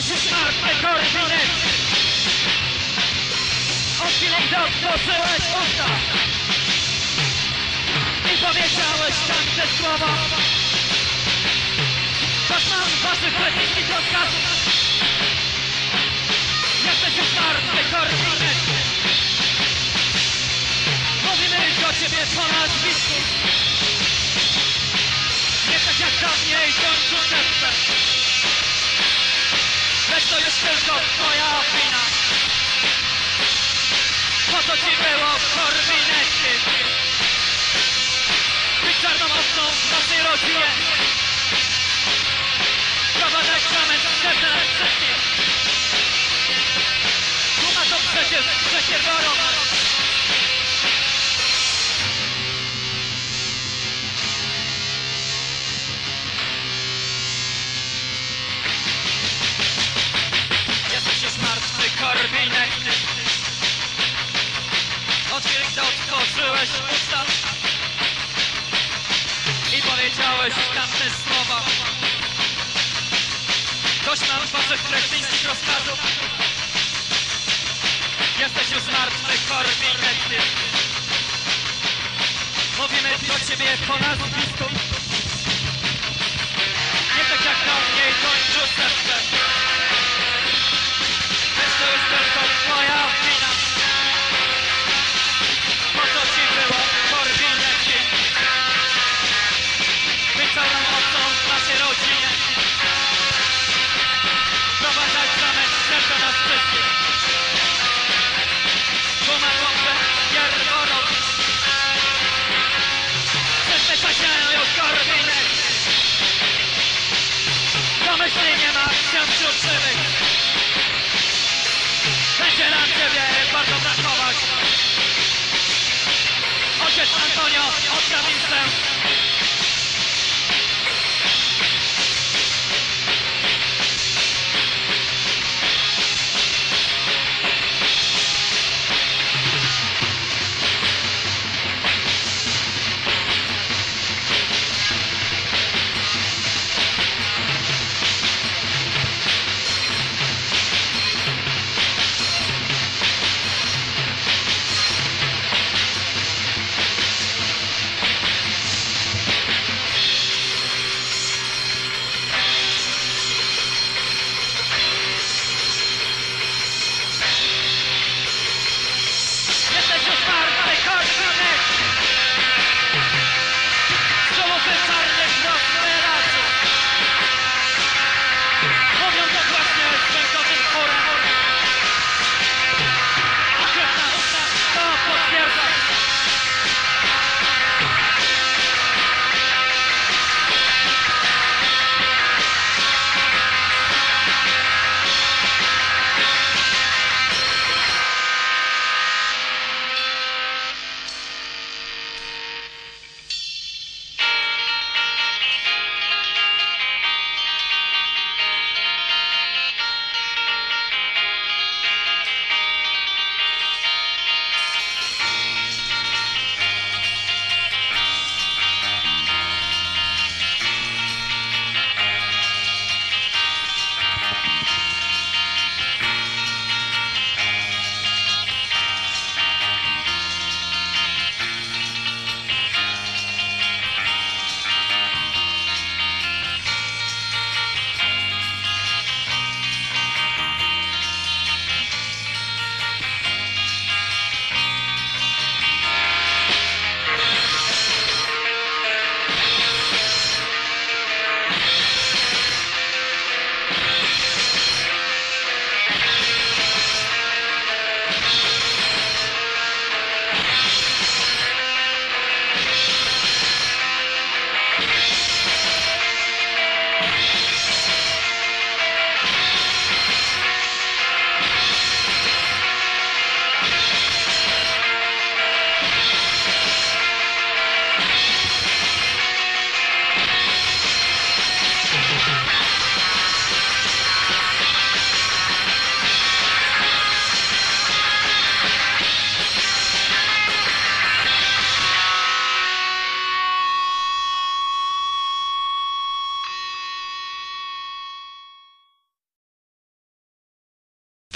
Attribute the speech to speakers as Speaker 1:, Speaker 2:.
Speaker 1: Jesteś już martwy, Korwinek Od chwili, gdy otworzyłeś usta. I powiedziałeś tamte słowa. Patrzam waszych letniskich rozkazów Jesteś już martwy, Korwinek Mówimy do ciebie po nazwisku. Nie tak jak dawniej, końcu szeptem Lecz twoja wina Po to ci było Korwinety Być czarną owcą w naszej rodzinie. Wprowadzać zamęt wstępny na Duma to przecież przekierowana Jesteś Gdy otworzyłeś usta I powiedziałeś tamte słowa. Dość nam waszych kretyńskich rozkazów. Jesteś już martwy, Korwinek Mówimy do ciebie po nazwisku Focus! go, go.